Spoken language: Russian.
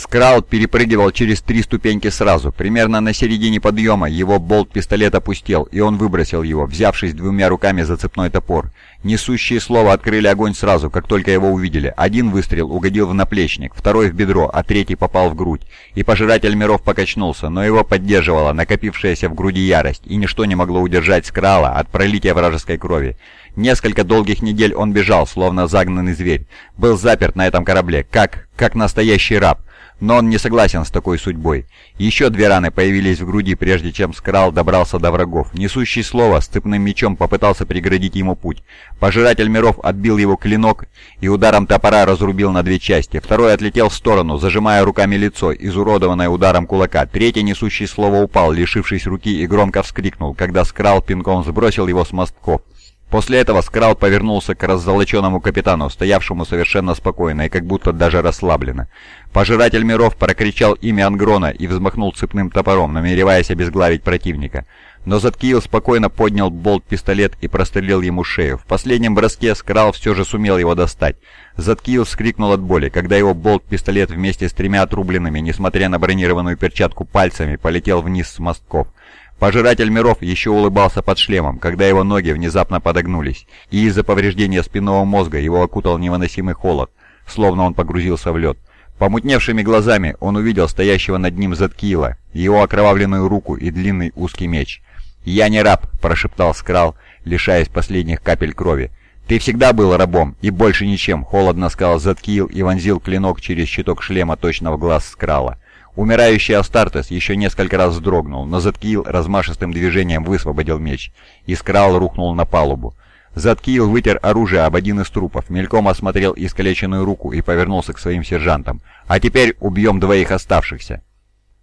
Скрал перепрыгивал через три ступеньки сразу. Примерно на середине подъема его болт-пистолет опустел, и он выбросил его, взявшись двумя руками за цепной топор. Несущие слова открыли огонь сразу, как только его увидели. Один выстрел угодил в наплечник, второй в бедро, а третий попал в грудь. И Пожиратель миров покачнулся, но его поддерживала накопившаяся в груди ярость, и ничто не могло удержать Скрала от пролития вражеской крови. Несколько долгих недель он бежал, словно загнанный зверь. Был заперт на этом корабле, как... как настоящий раб. Но он не согласен с такой судьбой. Еще две раны появились в груди, прежде чем Скрал добрался до врагов. Несущий слово с цепным мечом попытался преградить ему путь. Пожиратель миров отбил его клинок и ударом топора разрубил на две части. Второй отлетел в сторону, зажимая руками лицо, изуродованное ударом кулака. Третий несущий слово упал, лишившись руки, и громко вскрикнул, когда Скрал пинком сбросил его с мостков. После этого Скрал повернулся к раззолоченному капитану, стоявшему совершенно спокойно и как будто даже расслабленно. Пожиратель миров прокричал имя Ангрона и взмахнул цепным топором, намереваясь обезглавить противника. Но Заткиил спокойно поднял болт-пистолет и прострелил ему шею. В последнем броске Скрал все же сумел его достать. Заткиил вскрикнул от боли, когда его болт-пистолет вместе с тремя отрубленными, несмотря на бронированную перчатку пальцами, полетел вниз с мостков. Пожиратель миров еще улыбался под шлемом, когда его ноги внезапно подогнулись, и из-за повреждения спинного мозга его окутал невыносимый холод, словно он погрузился в лед. Помутневшими глазами он увидел стоящего над ним Заткиила, его окровавленную руку и длинный узкий меч. «Я не раб», — прошептал Скрал, лишаясь последних капель крови. «Ты всегда был рабом, и больше ничем», — холодно сказал Заткиил и вонзил клинок через щиток шлема точно в глаз Скрала. Умирающий Астартес еще несколько раз вздрогнул, но Заткиил размашистым движением высвободил меч, и Скрал рухнул на палубу. Заткиил вытер оружие об один из трупов, мельком осмотрел искалеченную руку и повернулся к своим сержантам. «А теперь убьем двоих оставшихся».